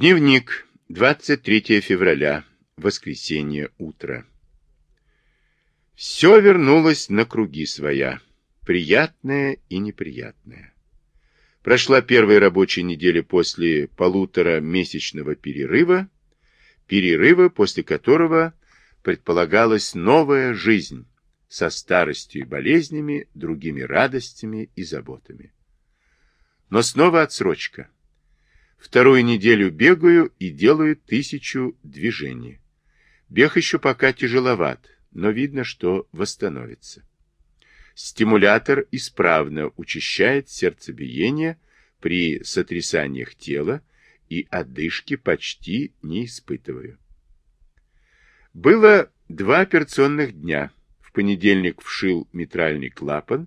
Дневник. 23 февраля. Воскресенье. Утро. Все вернулось на круги своя. Приятное и неприятное. Прошла первая рабочая неделя после полутора месячного перерыва, перерыва, после которого предполагалась новая жизнь со старостью и болезнями, другими радостями и заботами. Но снова отсрочка. Вторую неделю бегаю и делаю тысячу движений. Бег еще пока тяжеловат, но видно, что восстановится. Стимулятор исправно учащает сердцебиение при сотрясаниях тела и одышки почти не испытываю. Было два операционных дня. В понедельник вшил митральный клапан,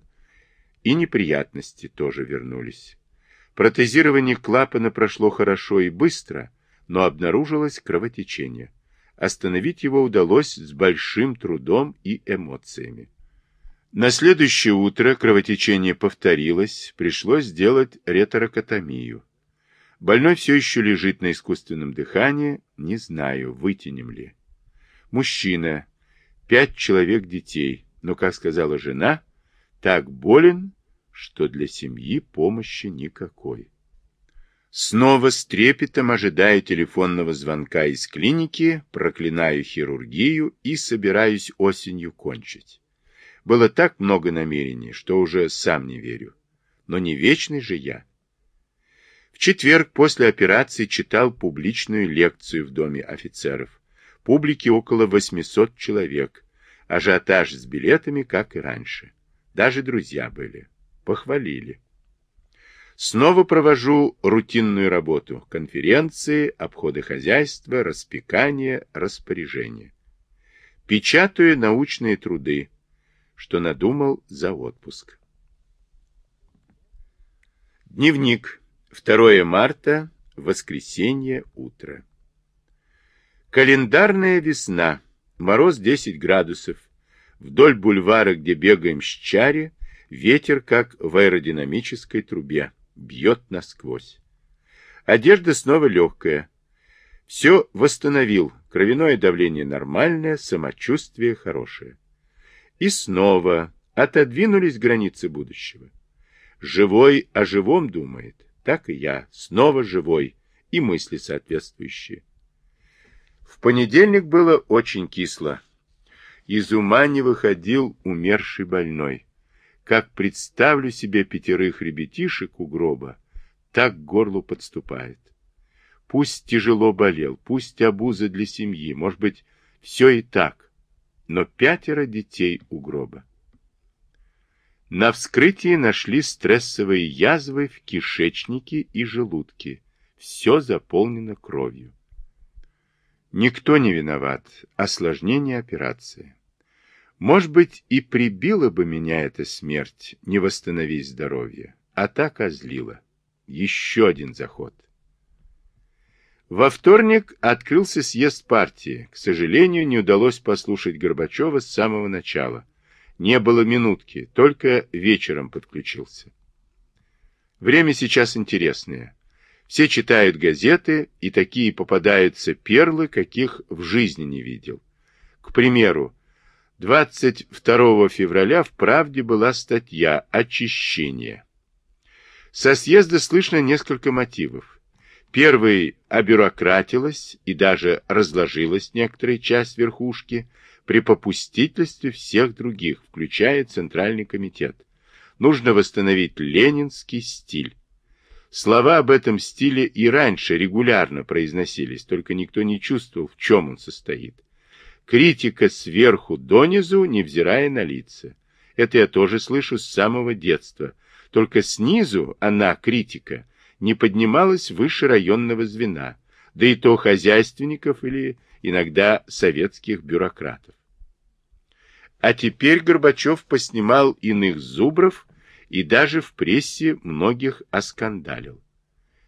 и неприятности тоже вернулись. Протезирование клапана прошло хорошо и быстро, но обнаружилось кровотечение. Остановить его удалось с большим трудом и эмоциями. На следующее утро кровотечение повторилось, пришлось сделать реторакотомию. Больной все еще лежит на искусственном дыхании, не знаю, вытянем ли. Мужчина, пять человек детей, но, как сказала жена, так болен, что для семьи помощи никакой. Снова с трепетом ожидаю телефонного звонка из клиники, проклинаю хирургию и собираюсь осенью кончить. Было так много намерений, что уже сам не верю. Но не вечный же я. В четверг после операции читал публичную лекцию в Доме офицеров. Публики около 800 человек. Ажиотаж с билетами, как и раньше. Даже друзья были. Похвалили. Снова провожу рутинную работу. Конференции, обходы хозяйства, распекание, распоряжение. Печатаю научные труды, что надумал за отпуск. Дневник. 2 марта. Воскресенье. Утро. Календарная весна. Мороз 10 градусов. Вдоль бульвара, где бегаем с чари, Ветер, как в аэродинамической трубе, бьет насквозь. Одежда снова легкая. Все восстановил. Кровяное давление нормальное, самочувствие хорошее. И снова отодвинулись границы будущего. Живой о живом думает. Так и я. Снова живой. И мысли соответствующие. В понедельник было очень кисло. Из ума не выходил умерший больной. Как представлю себе пятерых ребятишек у гроба, так к горлу подступает. Пусть тяжело болел, пусть обуза для семьи, может быть, все и так, но пятеро детей у гроба. На вскрытии нашли стрессовые язвы в кишечнике и желудке. Все заполнено кровью. Никто не виноват. Осложнение операции. Может быть, и прибила бы меня эта смерть, не восстановить здоровье, а так озлила. Еще один заход. Во вторник открылся съезд партии. К сожалению, не удалось послушать Горбачева с самого начала. Не было минутки, только вечером подключился. Время сейчас интересное. Все читают газеты, и такие попадаются перлы, каких в жизни не видел. К примеру, 22 февраля в «Правде» была статья «Очищение». Со съезда слышно несколько мотивов. Первый – обюрократилась и даже разложилась некоторая часть верхушки при попустительстве всех других, включая Центральный комитет. Нужно восстановить ленинский стиль. Слова об этом стиле и раньше регулярно произносились, только никто не чувствовал, в чем он состоит. Критика сверху донизу, невзирая на лица. Это я тоже слышу с самого детства. Только снизу она, критика, не поднималась выше районного звена, да и то хозяйственников или иногда советских бюрократов. А теперь Горбачев поснимал иных зубров и даже в прессе многих оскандалил.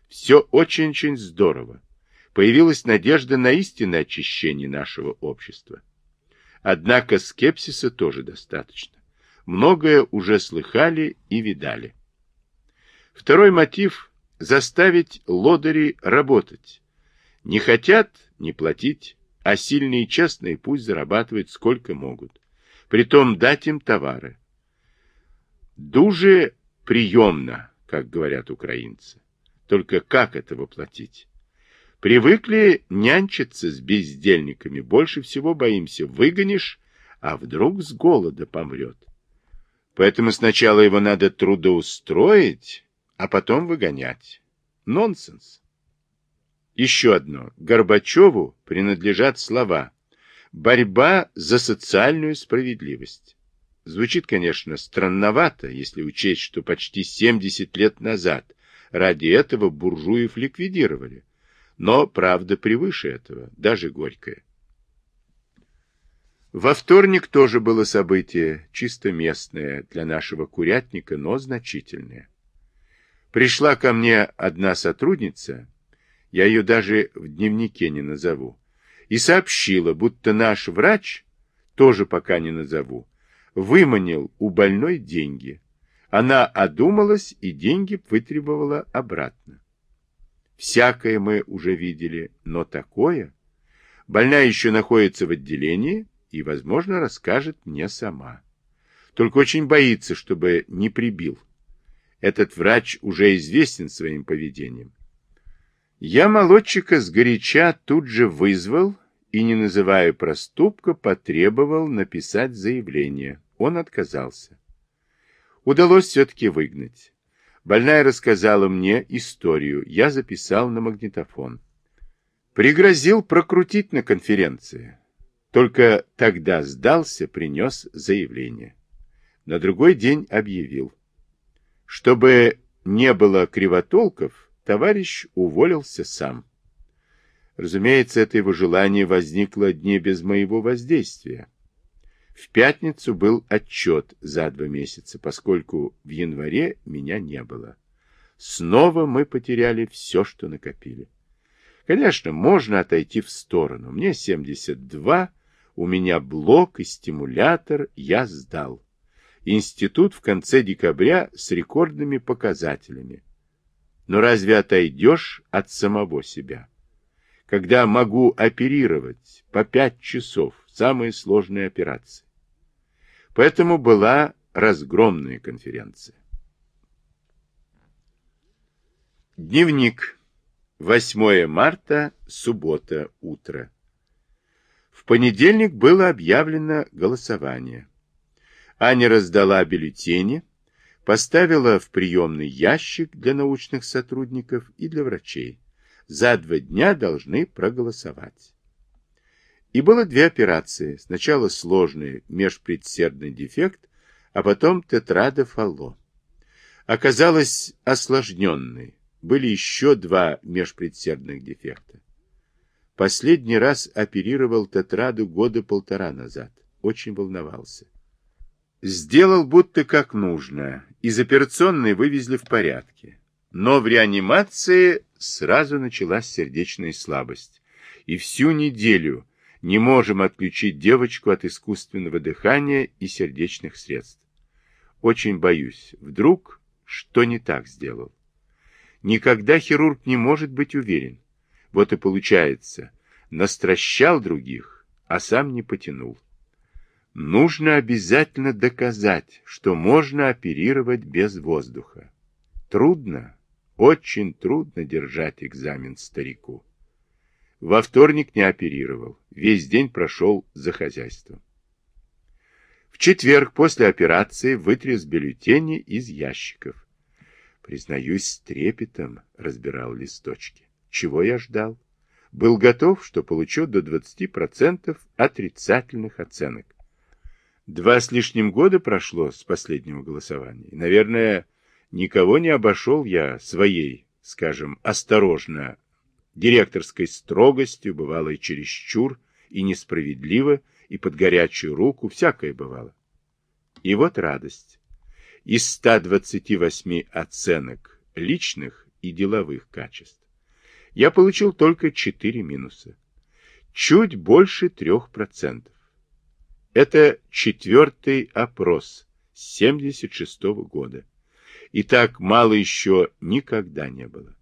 Все очень-очень здорово появилась надежда на истинное очищение нашего общества. Однако скепсиса тоже достаточно. Многое уже слыхали и видали. Второй мотив – заставить лодырей работать. Не хотят – не платить, а сильные и честные пусть зарабатывают сколько могут. Притом дать им товары. Дуже приемно, как говорят украинцы. Только как это воплотить? Привыкли нянчиться с бездельниками, больше всего боимся, выгонишь, а вдруг с голода помрет. Поэтому сначала его надо трудоустроить, а потом выгонять. Нонсенс. Еще одно. Горбачеву принадлежат слова «борьба за социальную справедливость». Звучит, конечно, странновато, если учесть, что почти 70 лет назад ради этого буржуев ликвидировали. Но правда превыше этого, даже горькая. Во вторник тоже было событие, чисто местное для нашего курятника, но значительное. Пришла ко мне одна сотрудница, я ее даже в дневнике не назову, и сообщила, будто наш врач, тоже пока не назову, выманил у больной деньги. Она одумалась и деньги вытребовала обратно. Всякое мы уже видели, но такое... Больная еще находится в отделении, и, возможно, расскажет мне сама. Только очень боится, чтобы не прибил. Этот врач уже известен своим поведением. Я молодчика сгоряча тут же вызвал и, не называя проступка, потребовал написать заявление. Он отказался. Удалось все-таки выгнать. Больная рассказала мне историю, я записал на магнитофон. Пригрозил прокрутить на конференции. Только тогда сдался, принес заявление. На другой день объявил. Чтобы не было кривотолков, товарищ уволился сам. Разумеется, это его желание возникло не без моего воздействия. В пятницу был отчет за два месяца, поскольку в январе меня не было. Снова мы потеряли все, что накопили. Конечно, можно отойти в сторону. Мне 72, у меня блок и стимулятор, я сдал. Институт в конце декабря с рекордными показателями. Но разве отойдешь от самого себя? Когда могу оперировать по пять часов, самые сложные операции. Поэтому была разгромная конференция. Дневник. 8 марта, суббота, утро. В понедельник было объявлено голосование. Аня раздала бюллетени, поставила в приемный ящик для научных сотрудников и для врачей. За два дня должны проголосовать. И было две операции. Сначала сложный межпредсердный дефект, а потом тетрадофалло. Оказалось осложненный. Были еще два межпредсердных дефекта. Последний раз оперировал тетраду года полтора назад. Очень волновался. Сделал будто как нужно. Из операционной вывезли в порядке. Но в реанимации сразу началась сердечная слабость. И всю неделю не можем отключить девочку от искусственного дыхания и сердечных средств. Очень боюсь, вдруг что не так сделал. Никогда хирург не может быть уверен. Вот и получается, настращал других, а сам не потянул. Нужно обязательно доказать, что можно оперировать без воздуха. Трудно, очень трудно держать экзамен старику. Во вторник не оперировал. Весь день прошел за хозяйством. В четверг после операции вытряс бюллетени из ящиков. Признаюсь, с трепетом разбирал листочки. Чего я ждал? Был готов, что получу до 20% отрицательных оценок. Два с лишним года прошло с последнего голосования. наверное, никого не обошел я своей, скажем, осторожно директорской строгостью, бывало и чересчур, и несправедливо, и под горячую руку, всякое бывало. И вот радость. Из 128 оценок личных и деловых качеств я получил только 4 минуса. Чуть больше 3%. Это четвертый опрос с 76 -го года. И так мало еще никогда не было.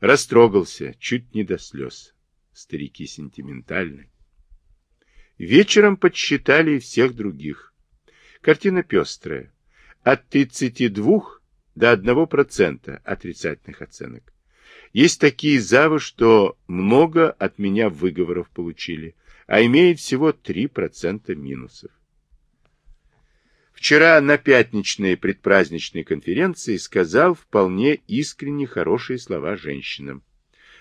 Растрогался, чуть не до слез. старики сентиментальны. Вечером подсчитали всех других. Картина пестрая. От 32 до 1% отрицательных оценок. Есть такие завы, что много от меня выговоров получили, а имеет всего 3% минусов. Вчера на пятничной предпраздничной конференции сказал вполне искренне хорошие слова женщинам.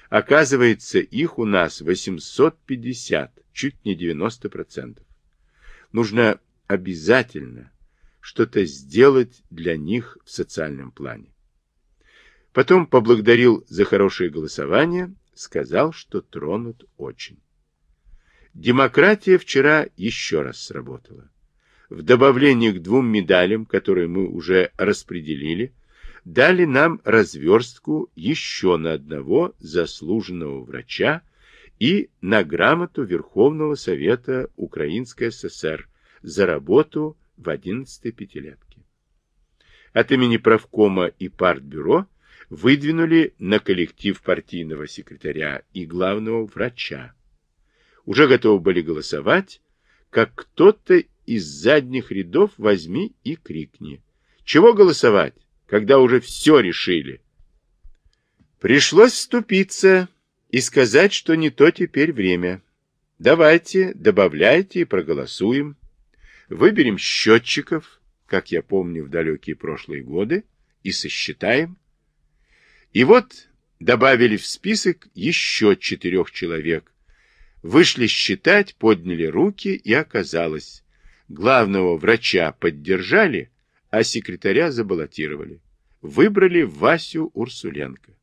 Оказывается, их у нас 850, чуть не 90%. Нужно обязательно что-то сделать для них в социальном плане. Потом поблагодарил за хорошее голосование, сказал, что тронут очень. Демократия вчера еще раз сработала. В добавлении к двум медалям, которые мы уже распределили, дали нам разверстку еще на одного заслуженного врача и на грамоту Верховного Совета Украинской ССР за работу в 11-й пятилетке. От имени правкома и партбюро выдвинули на коллектив партийного секретаря и главного врача. Уже готовы были голосовать, как кто-то из задних рядов возьми и крикни. Чего голосовать, когда уже все решили? Пришлось вступиться и сказать, что не то теперь время. Давайте, добавляйте и проголосуем. Выберем счетчиков, как я помню в далекие прошлые годы, и сосчитаем. И вот добавили в список еще четырех человек. Вышли считать, подняли руки, и оказалось, главного врача поддержали, а секретаря забаллотировали. Выбрали Васю Урсуленко.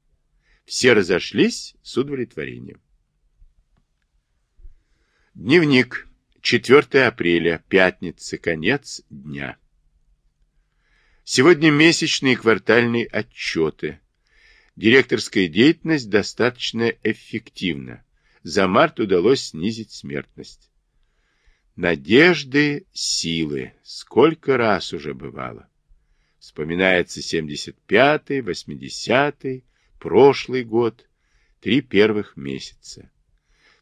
Все разошлись с удовлетворением. Дневник. 4 апреля. Пятница. Конец дня. Сегодня месячные и квартальные отчеты. Директорская деятельность достаточно эффективна. За март удалось снизить смертность. Надежды, силы. Сколько раз уже бывало. Вспоминается 75-й, 80-й, прошлый год, три первых месяца.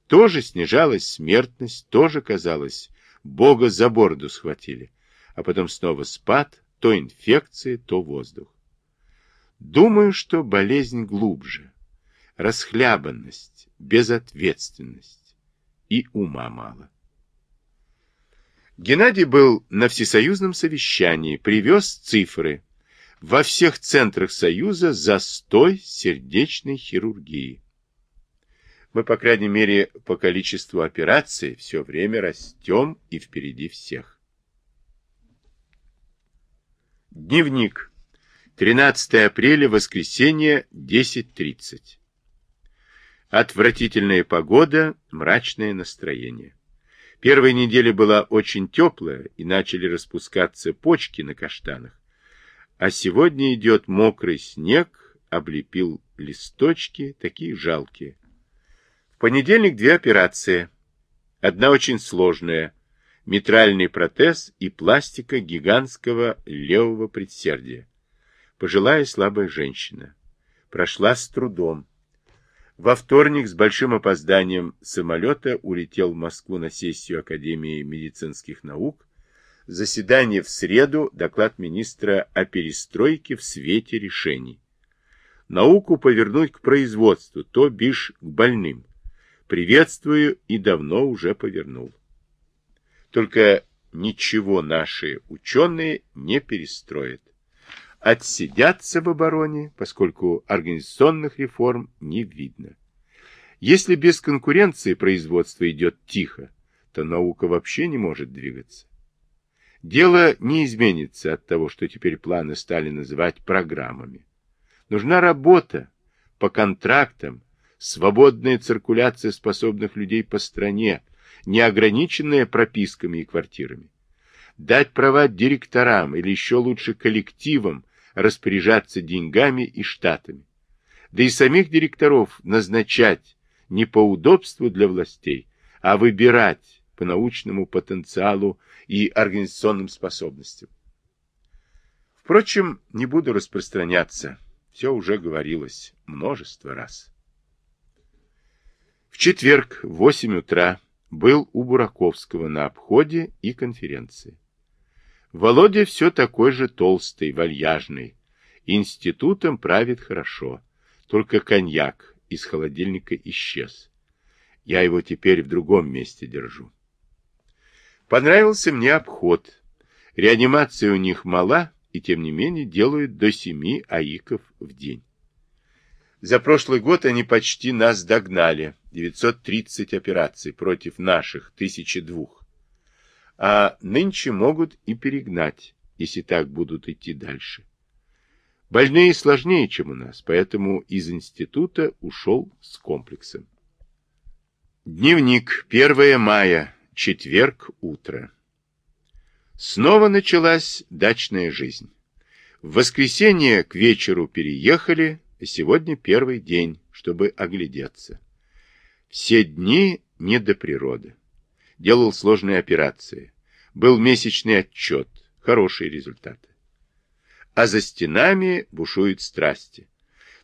Тоже снижалась смертность, тоже казалось, Бога за бороду схватили, а потом снова спад, то инфекции, то воздух. Думаю, что болезнь глубже. Расхлябанность, безответственность и ума мало. Геннадий был на всесоюзном совещании, привез цифры. Во всех центрах Союза застой сердечной хирургии. Мы, по крайней мере, по количеству операций все время растем и впереди всех. Дневник. 13 апреля, воскресенье, 10.30. Отвратительная погода, мрачное настроение. Первая неделя была очень теплая, и начали распускаться почки на каштанах. А сегодня идет мокрый снег, облепил листочки, такие жалкие. В понедельник две операции. Одна очень сложная. Митральный протез и пластика гигантского левого предсердия пожилая слабая женщина. Прошла с трудом. Во вторник с большим опозданием самолета улетел в Москву на сессию Академии медицинских наук. Заседание в среду, доклад министра о перестройке в свете решений. Науку повернуть к производству, то бишь к больным. Приветствую и давно уже повернул. Только ничего наши ученые не перестроят отсидятся в обороне, поскольку организационных реформ не видно. Если без конкуренции производство идет тихо, то наука вообще не может двигаться. Дело не изменится от того, что теперь планы стали называть программами. Нужна работа по контрактам, свободная циркуляция способных людей по стране, не ограниченная прописками и квартирами. Дать права директорам или еще лучше коллективам распоряжаться деньгами и штатами. Да и самих директоров назначать не по удобству для властей, а выбирать по научному потенциалу и организационным способностям. Впрочем, не буду распространяться, все уже говорилось множество раз. четверг в 8 утра был у Бураковского на обходе и конференции. Володя все такой же толстый, вальяжный. Институтом правит хорошо. Только коньяк из холодильника исчез. Я его теперь в другом месте держу. Понравился мне обход. Реанимация у них мала, и тем не менее делают до семи аиков в день. За прошлый год они почти нас догнали. 930 операций против наших, 1002 а нынче могут и перегнать, если так будут идти дальше. Больные сложнее, чем у нас, поэтому из института ушел с комплексом. Дневник. 1 мая. Четверг. Утро. Снова началась дачная жизнь. В воскресенье к вечеру переехали, а сегодня первый день, чтобы оглядеться. Все дни не до природы. Делал сложные операции. Был месячный отчет, хорошие результаты. А за стенами бушуют страсти.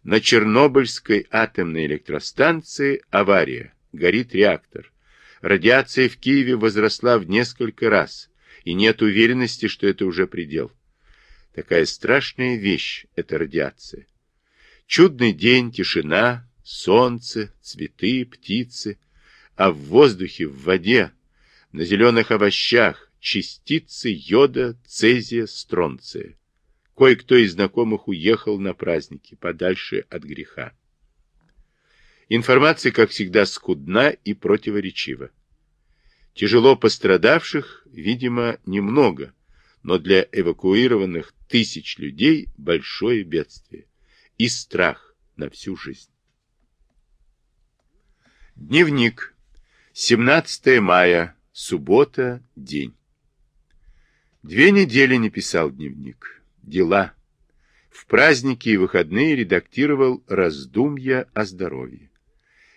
На Чернобыльской атомной электростанции авария, горит реактор. Радиация в Киеве возросла в несколько раз, и нет уверенности, что это уже предел. Такая страшная вещь – это радиация. Чудный день, тишина, солнце, цветы, птицы, а в воздухе, в воде, на зеленых овощах, частицы йода, цезия, стронция. Кое-кто из знакомых уехал на праздники, подальше от греха. Информация, как всегда, скудна и противоречива. Тяжело пострадавших, видимо, немного, но для эвакуированных тысяч людей большое бедствие и страх на всю жизнь. Дневник. 17 мая. Суббота. День. Две недели не писал дневник. Дела. В праздники и выходные редактировал раздумья о здоровье.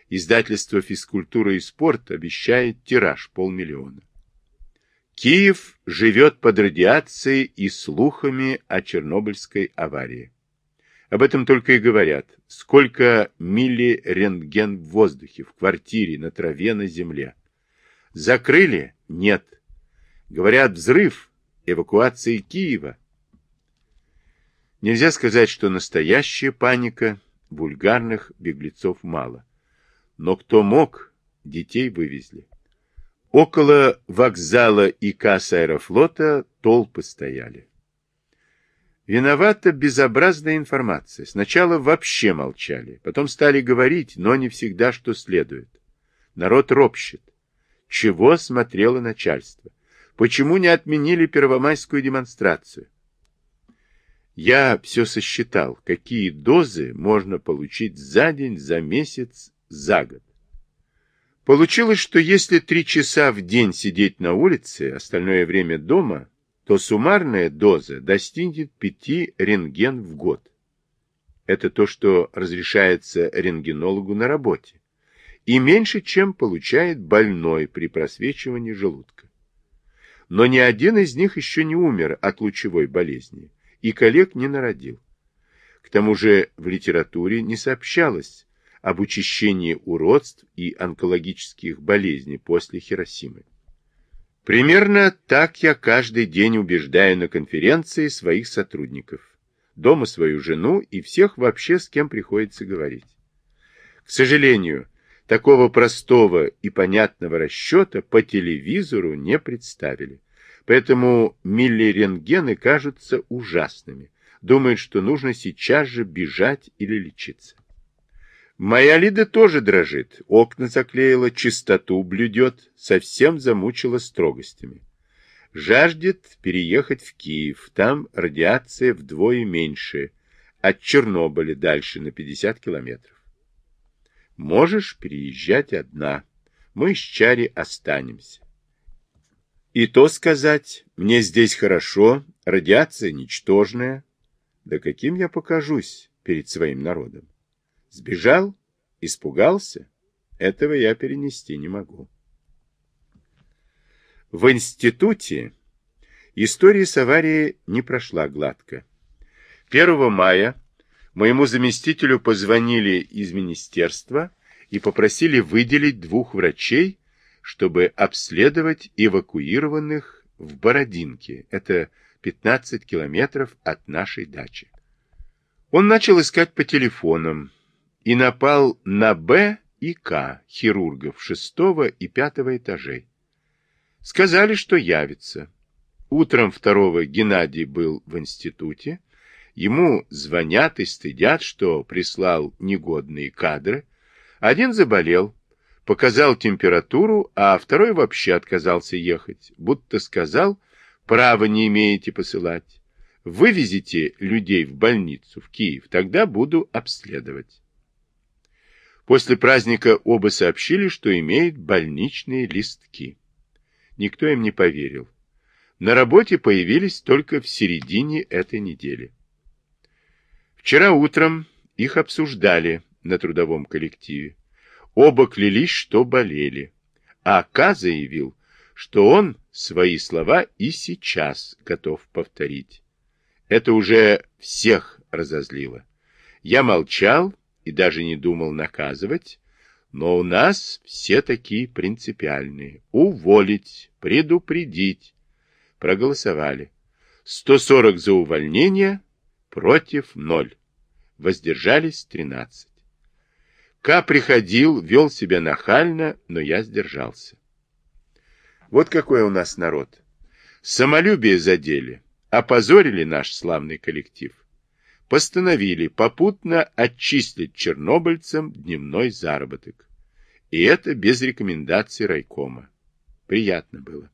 Издательство «Физкультура и спорт» обещает тираж полмиллиона. Киев живет под радиацией и слухами о Чернобыльской аварии. Об этом только и говорят. Сколько миллирентген в воздухе, в квартире, на траве, на земле. Закрыли? Нет. Говорят, взрыв эвакуации Киева. Нельзя сказать, что настоящая паника, вульгарных беглецов мало. Но кто мог, детей вывезли. Около вокзала и касс аэрофлота толпы стояли. Виновата безобразная информация. Сначала вообще молчали, потом стали говорить, но не всегда, что следует. Народ ропщет. Чего смотрело начальство? Почему не отменили первомайскую демонстрацию? Я все сосчитал, какие дозы можно получить за день, за месяц, за год. Получилось, что если три часа в день сидеть на улице, остальное время дома, то суммарная доза достигнет 5 рентген в год. Это то, что разрешается рентгенологу на работе. И меньше, чем получает больной при просвечивании желудка но ни один из них еще не умер от лучевой болезни, и коллег не народил. К тому же в литературе не сообщалось об учащении уродств и онкологических болезней после Хиросимы. Примерно так я каждый день убеждаю на конференции своих сотрудников, дома свою жену и всех вообще, с кем приходится говорить. К сожалению, Такого простого и понятного расчета по телевизору не представили. Поэтому миллирентгены кажутся ужасными. Думают, что нужно сейчас же бежать или лечиться. Моя Лида тоже дрожит, окна заклеила, чистоту блюдет, совсем замучила строгостями. Жаждет переехать в Киев, там радиация вдвое меньше, от Чернобыля дальше на 50 километров. Можешь переезжать одна. Мы с Чари останемся. И то сказать, мне здесь хорошо, радиация ничтожная. Да каким я покажусь перед своим народом? Сбежал? Испугался? Этого я перенести не могу. В институте история с аварией не прошла гладко. 1 мая Моему заместителю позвонили из министерства и попросили выделить двух врачей, чтобы обследовать эвакуированных в Бородинке. Это 15 километров от нашей дачи. Он начал искать по телефонам и напал на Б и К, хирургов шестого и пятого этажей. Сказали, что явится. Утром второго Геннадий был в институте. Ему звонят и стыдят, что прислал негодные кадры. Один заболел, показал температуру, а второй вообще отказался ехать, будто сказал, права не имеете посылать. Вывезите людей в больницу, в Киев, тогда буду обследовать. После праздника оба сообщили, что имеют больничные листки. Никто им не поверил. На работе появились только в середине этой недели. Вчера утром их обсуждали на трудовом коллективе. Оба клялись, что болели. А К заявил, что он свои слова и сейчас готов повторить. Это уже всех разозлило. Я молчал и даже не думал наказывать, но у нас все такие принципиальные. Уволить, предупредить. Проголосовали. 140 за увольнение, против 0. Воздержались 13. К приходил, вел себя нахально, но я сдержался. Вот какой у нас народ. Самолюбие задели, опозорили наш славный коллектив. Постановили попутно отчислить чернобыльцам дневной заработок. И это без рекомендаций райкома. Приятно было.